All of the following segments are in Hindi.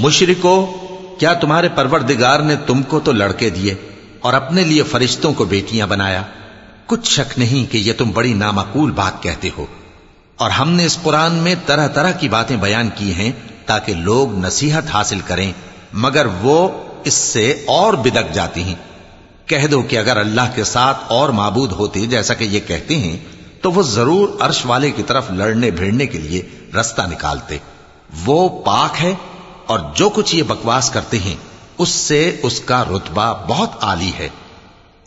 मुशरिको क्या तुम्हारे परवरदिगार ने तुमको तो लड़के दिए और अपने लिए फरिश्तों को बेटियाँ बनाया। कुछ शक नहीं कि यह तुम बड़ी नामाकूल बात कहते हो। और हमने इस कुरान में तरह तरह की बातें बयान की हैं ताकि लोग नसीहत हासिल करें, मगर वो इससे और बिदक जाती हैं। कह दो कि अगर अल्लाह के साथ और माबूद होते जैसा कि ये कहते हैं तो वो ज़रूर अर्श वाले की तरफ़ लड़ने भिड़ने के लिए रास्ता निकालते। वो पाक है और जो कुछ ये बकवास करते हैं उससे उसका रुतबा बहुत आली है।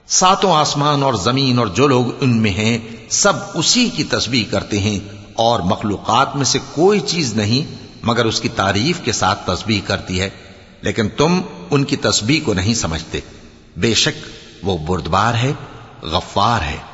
सातों आसमान और ज़मीन और जो लोग उनमें हैं, सब उसी की तस्वीर करते हैं और मखलूकत में से कोई चीज़ नहीं, मगर उसकी तारीफ़ के साथ तस्बीह करती है। लेकिन तुम उनकी तस्बीह को नहीं समझते। बेशक वो बुरदबार है, गफ्फार है।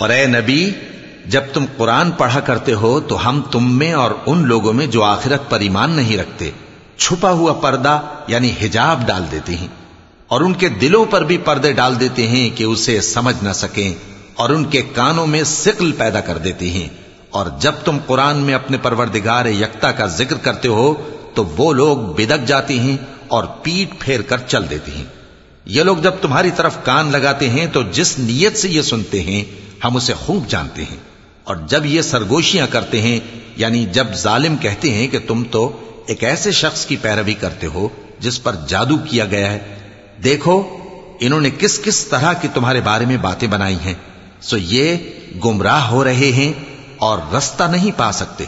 और ए नबी जब तुम कुरान पढ़ा करते हो तो हम तुम में और उन लोगों में जो आखिरत पर ईमान नहीं रखते, छुपा हुआ पर्दा यानी हिजाब डाल देते हैं। और उनके दिलों पर भी पर्दे डाल देते हैं कि उसे समझ न सकें, और उनके कानों में सिकल पैदा कर देते हैं। और जब तुम कुरान में अपने परवरदिगार यक्ता का ज़िक्र करते हो तो वो लोग बिदक जाते हैं और पीठ फेर कर चल देते हैं। ये लोग जब तुम्हारी तरफ़ कान लगाते हैं तो जिस नीयत से ये सुनते हैं, हम उसे खूब जानते हैं। और जब ये सरगोशियाँ करते हैं, यानी जब जालिम कहते हैं कि तुम तो एक ऐसे शख्स की पैरवी करते हो, जिस पर जादू किया गया है, देखो, इन्होंने किस किस तरह की तुम्हारे बारे में बातें बनाई हैं, सो ये गुमराह हो रहे हैं और रास्ता नहीं पा सकते।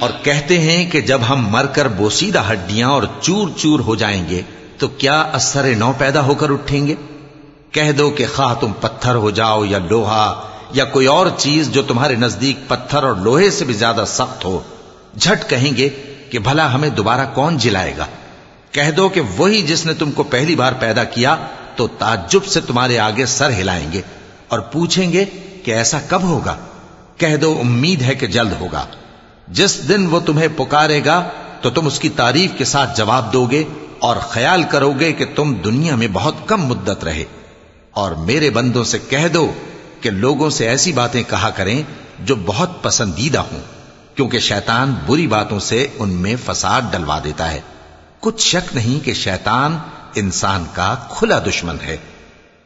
और कहते हैं कि जब हम मरकर बोसीदा हड्डियां और चूर चूर हो जाएंगे तो क्या असर नौ पैदा होकर उठेंगे? कह दो कि खा तुम पत्थर हो जाओ या लोहा, या कोई और चीज़ जो तुम्हारे नज़दीक पत्थर और लोहे से भी ज़्यादा सख्त हो। झट कहेंगे कि भला हमें दोबारा कौन जिलाएगा? कह दो कि वही जिसने तुमको पहली बार पैदा किया तो ताज्जुब से तुम्हारे आगे सर हिलाएँगे और पूछेंगे कि ऐसा कब होगा? कह दो, उम्मीद है कि जल्द होगा। जिस दिन वो तुम्हें पुकारेगा तो तुम उसकी तारीफ़ के साथ जवाब दोगे और ख्याल करोगे कि तुम दुनिया में बहुत कम मुद्दत रहे और मेरे बंदों से कह दो कि लोगों से ऐसी बातें कहा करें जो बहुत पसंदीदा हों क्योंकि शैतान बुरी बातों से उनमें फसाद डलवा देता है कुछ शक नहीं कि शैतान इंसान का खुला दुश्मन है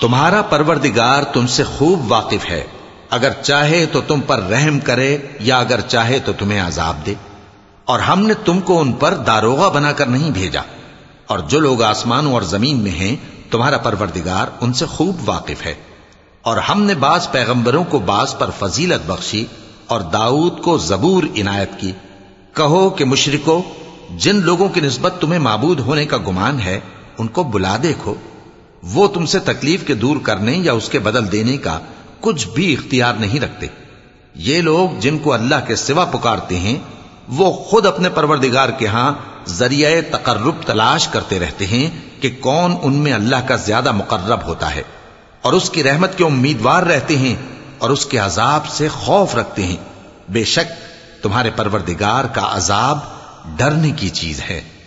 तुम्हारा परवरदिगार तुमसे खूब वाकिफ है अगर चाहे तो तुम पर रहम करे या अगर चाहे तो तुम्हें अजाब दे और हमने तुमको उन पर दारोगा बनाकर नहीं भेजा और जो लोग आसमानों और जमीन में हैं तुम्हारा परवरदिगार उनसे खूब वाकिफ है और हमने बाज पैगंबरों को बाज पर फजीलत बख्शी और दाऊद को जबूर इनायत की। कहो कि मुशरको, जिन लोगों की नस्बत तुम्हें मबूद होने का गुमान है, उनको बुला देखो। वो तुमसे तकलीफ़ के दूर करने या उसके बदल देने का कुछ भी इख्तियार नहीं रखते। ये लोग जिनको अल्लाह के सिवा पुकारते हैं, वो खुद अपने परवरदिगार के यहाँ ज़रिए तकर्रब तलाश करते रहते हैं कि कौन उनमें अल्लाह का ज़्यादा मुकर्रब होता है। और उसकी रहमत के उम्मीदवार रहते हैं और उसके अजाब से खौफ रखते हैं। बेशक तुम्हारे परवरदिगार का अजाब डरने की चीज़ है।